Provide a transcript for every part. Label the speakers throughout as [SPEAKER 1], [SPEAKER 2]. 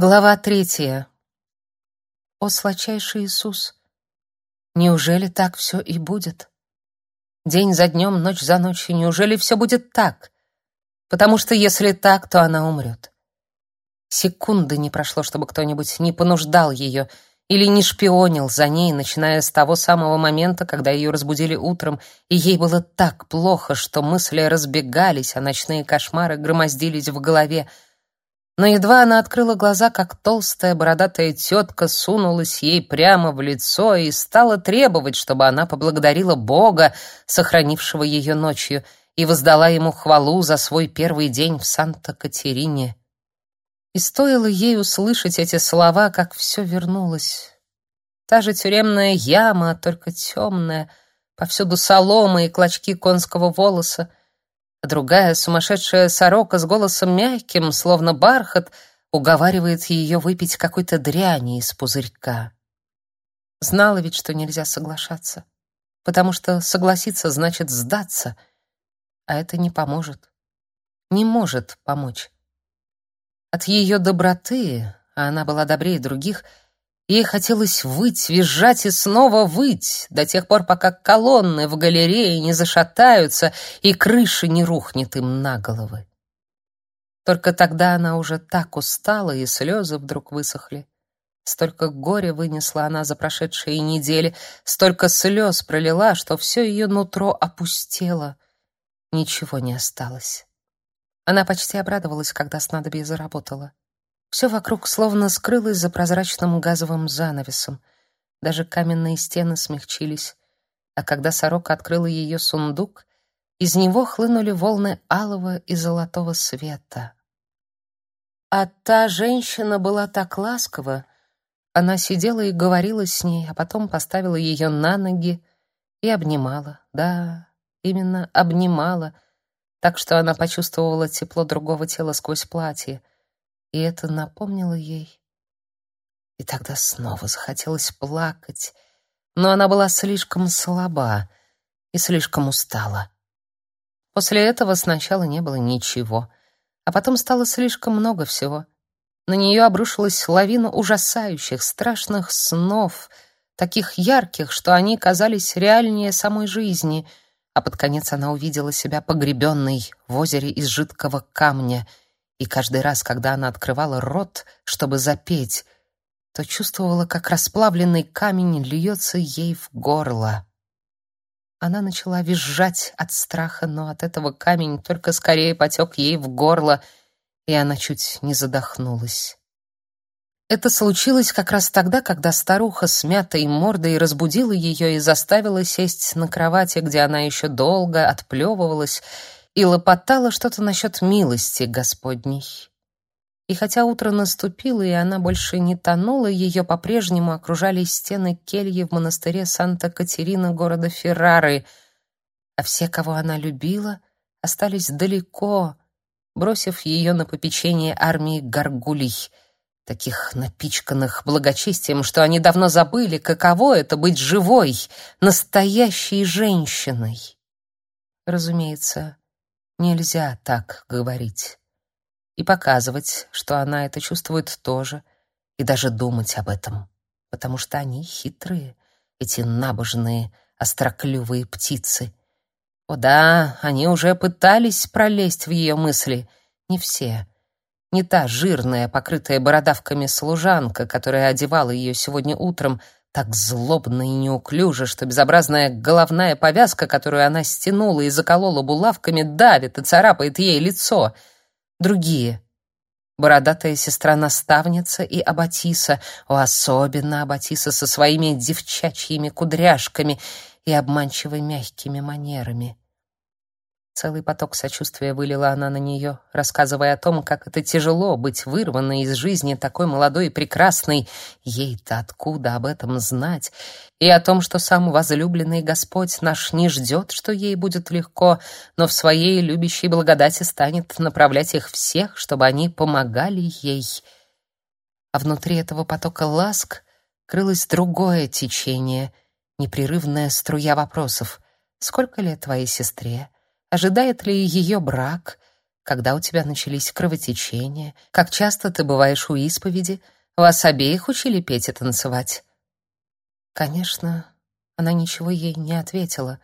[SPEAKER 1] Глава третья. О сладчайший Иисус, неужели так все и будет? День за днем, ночь за ночью, неужели все будет так? Потому что если так, то она умрет. Секунды не прошло, чтобы кто-нибудь не понуждал ее или не шпионил за ней, начиная с того самого момента, когда ее разбудили утром, и ей было так плохо, что мысли разбегались, а ночные кошмары громоздились в голове — но едва она открыла глаза, как толстая бородатая тетка сунулась ей прямо в лицо и стала требовать, чтобы она поблагодарила Бога, сохранившего ее ночью, и воздала ему хвалу за свой первый день в Санта-Катерине. И стоило ей услышать эти слова, как все вернулось. Та же тюремная яма, только темная, повсюду солома и клочки конского волоса, другая сумасшедшая сорока с голосом мягким, словно бархат, уговаривает ее выпить какой-то дряни из пузырька. Знала ведь, что нельзя соглашаться, потому что согласиться значит сдаться, а это не поможет. Не может помочь. От ее доброты, а она была добрее других, — Ей хотелось выть, визжать и снова выть, до тех пор, пока колонны в галерее не зашатаются и крыша не рухнет им на головы. Только тогда она уже так устала, и слезы вдруг высохли. Столько горя вынесла она за прошедшие недели, столько слез пролила, что все ее нутро опустело. Ничего не осталось. Она почти обрадовалась, когда снадобье заработало. Все вокруг словно скрылось за прозрачным газовым занавесом. Даже каменные стены смягчились. А когда сорока открыла ее сундук, из него хлынули волны алого и золотого света. А та женщина была так ласкова. Она сидела и говорила с ней, а потом поставила ее на ноги и обнимала. Да, именно обнимала, так что она почувствовала тепло другого тела сквозь платье — и это напомнило ей. И тогда снова захотелось плакать, но она была слишком слаба и слишком устала. После этого сначала не было ничего, а потом стало слишком много всего. На нее обрушилась лавина ужасающих, страшных снов, таких ярких, что они казались реальнее самой жизни, а под конец она увидела себя погребенной в озере из жидкого камня — и каждый раз, когда она открывала рот, чтобы запеть, то чувствовала, как расплавленный камень льется ей в горло. Она начала визжать от страха, но от этого камень только скорее потек ей в горло, и она чуть не задохнулась. Это случилось как раз тогда, когда старуха с мятой мордой разбудила ее и заставила сесть на кровати, где она еще долго отплевывалась и лопотала что-то насчет милости Господней. И хотя утро наступило, и она больше не тонула, ее по-прежнему окружали стены кельи в монастыре Санта-Катерина города Феррары, а все, кого она любила, остались далеко, бросив ее на попечение армии горгулей, таких напичканных благочестием, что они давно забыли, каково это быть живой, настоящей женщиной. Разумеется, Нельзя так говорить. И показывать, что она это чувствует тоже, и даже думать об этом. Потому что они хитрые, эти набожные, остроклювые птицы. О да, они уже пытались пролезть в ее мысли. Не все. Не та жирная, покрытая бородавками служанка, которая одевала ее сегодня утром, так злобно и неуклюже, что безобразная головная повязка, которую она стянула и заколола булавками, давит и царапает ей лицо. Другие. Бородатая сестра-наставница и Абатиса, о, особенно Абатиса со своими девчачьими кудряшками и обманчиво мягкими манерами. Целый поток сочувствия вылила она на нее, рассказывая о том, как это тяжело быть вырванной из жизни такой молодой и прекрасной, ей-то откуда об этом знать, и о том, что сам возлюбленный Господь наш не ждет, что ей будет легко, но в своей любящей благодати станет направлять их всех, чтобы они помогали ей. А внутри этого потока ласк крылось другое течение, непрерывная струя вопросов. «Сколько лет твоей сестре?» Ожидает ли ее брак? когда у тебя начались кровотечения, как часто ты бываешь у исповеди, вас обеих учили петь и танцевать. Конечно, она ничего ей не ответила.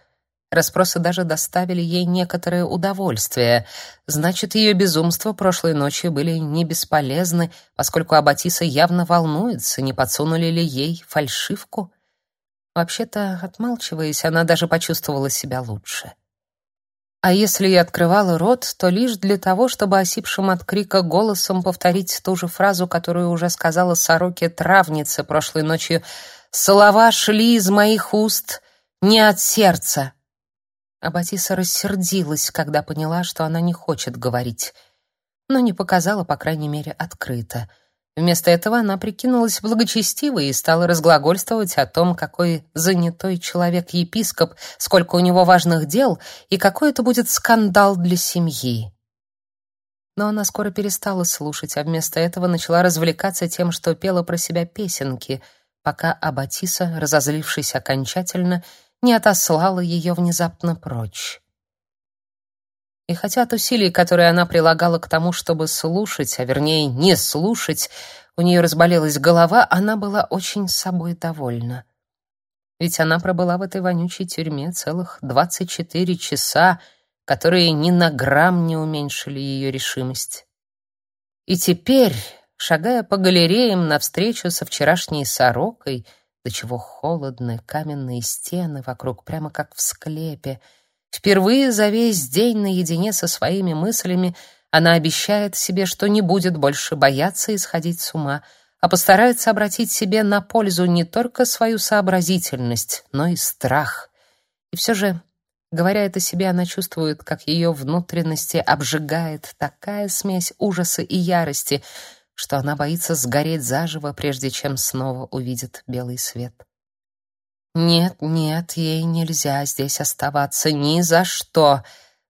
[SPEAKER 1] Расспросы даже доставили ей некоторое удовольствие. Значит, ее безумства прошлой ночью были не бесполезны, поскольку Абатиса явно волнуется, не подсунули ли ей фальшивку. Вообще-то, отмалчиваясь, она даже почувствовала себя лучше. А если и открывала рот, то лишь для того, чтобы осипшим от крика голосом повторить ту же фразу, которую уже сказала сороке травнице прошлой ночью. «Слова шли из моих уст не от сердца». А Батиса рассердилась, когда поняла, что она не хочет говорить, но не показала, по крайней мере, открыто — Вместо этого она прикинулась благочестивой и стала разглагольствовать о том, какой занятой человек епископ, сколько у него важных дел и какой это будет скандал для семьи. Но она скоро перестала слушать, а вместо этого начала развлекаться тем, что пела про себя песенки, пока Абатиса, разозлившись окончательно, не отослала ее внезапно прочь. И хотя от усилий, которые она прилагала к тому, чтобы слушать, а вернее не слушать, у нее разболелась голова, она была очень собой довольна. Ведь она пробыла в этой вонючей тюрьме целых двадцать четыре часа, которые ни на грамм не уменьшили ее решимость. И теперь, шагая по галереям навстречу со вчерашней сорокой, до чего холодны каменные стены вокруг, прямо как в склепе, Впервые за весь день наедине со своими мыслями она обещает себе, что не будет больше бояться и сходить с ума, а постарается обратить себе на пользу не только свою сообразительность, но и страх. И все же, говоря это себе, она чувствует, как ее внутренности обжигает такая смесь ужаса и ярости, что она боится сгореть заживо, прежде чем снова увидит белый свет. Нет, нет, ей нельзя здесь оставаться ни за что.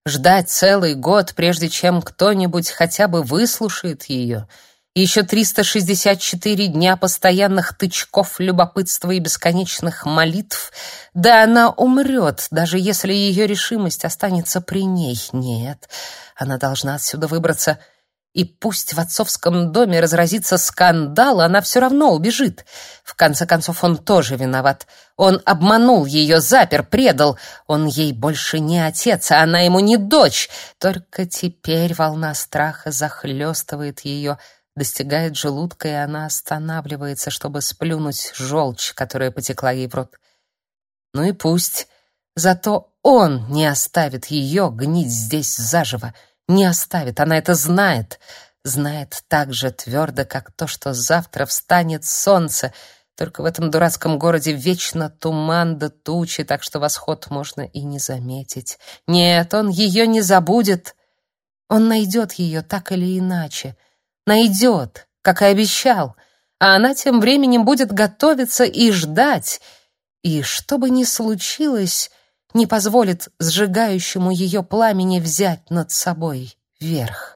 [SPEAKER 1] Ждать целый год, прежде чем кто-нибудь хотя бы выслушает ее. Еще 364 дня постоянных тычков любопытства и бесконечных молитв. Да она умрет, даже если ее решимость останется при ней. Нет, она должна отсюда выбраться и пусть в отцовском доме разразится скандал, она все равно убежит. В конце концов, он тоже виноват. Он обманул ее, запер, предал. Он ей больше не отец, а она ему не дочь. Только теперь волна страха захлестывает ее, достигает желудка, и она останавливается, чтобы сплюнуть желчь, которая потекла ей в рот. Ну и пусть. Зато он не оставит ее гнить здесь заживо не оставит, она это знает. Знает так же твердо, как то, что завтра встанет солнце, только в этом дурацком городе вечно туман да тучи, так что восход можно и не заметить. Нет, он ее не забудет. Он найдет ее так или иначе. Найдет, как и обещал. А она тем временем будет готовиться и ждать. И что бы ни случилось, не позволит сжигающему ее пламени взять над собой верх.